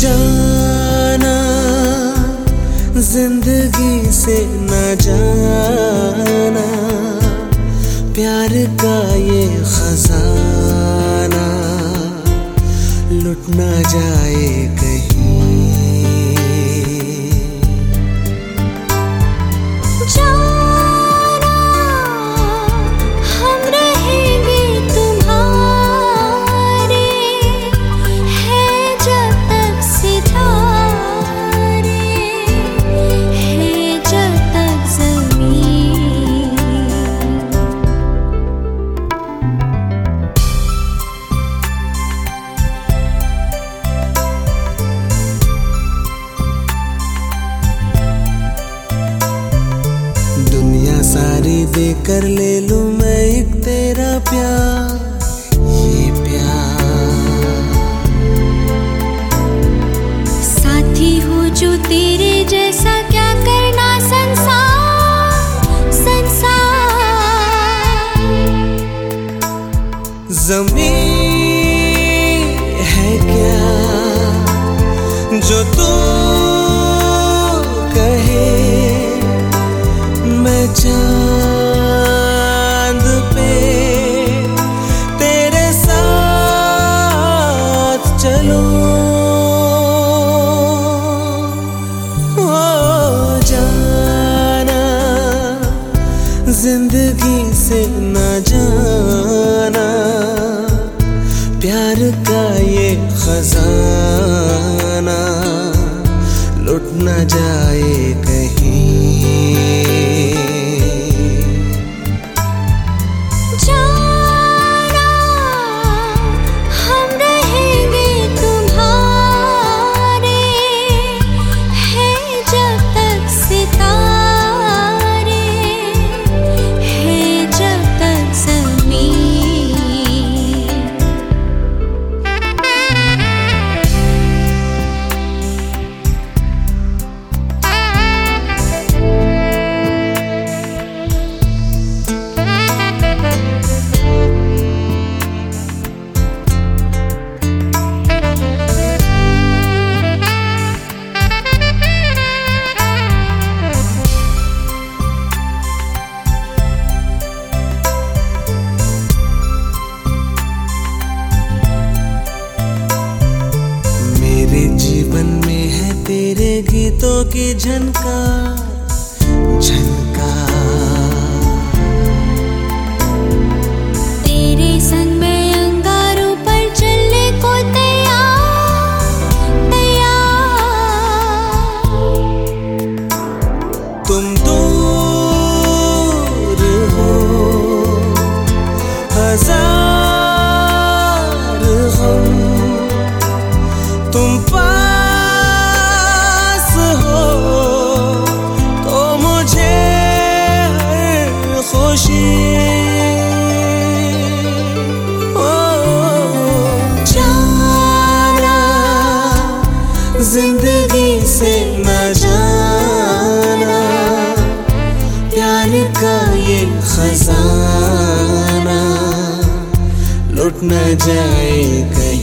जाना ज़िंदगी से न जाना प्यार का ये खजाना लुट ना जाए कहीं। कर ले लूँ मैं एक तेरा प्यार। ज़िंदगी से न जाना। प्यार का ये खजाना। लुट न जाए कहीं। के झनका ज़िंदगी से न प्यार का ये खजाना। लुट न जाए कहीं।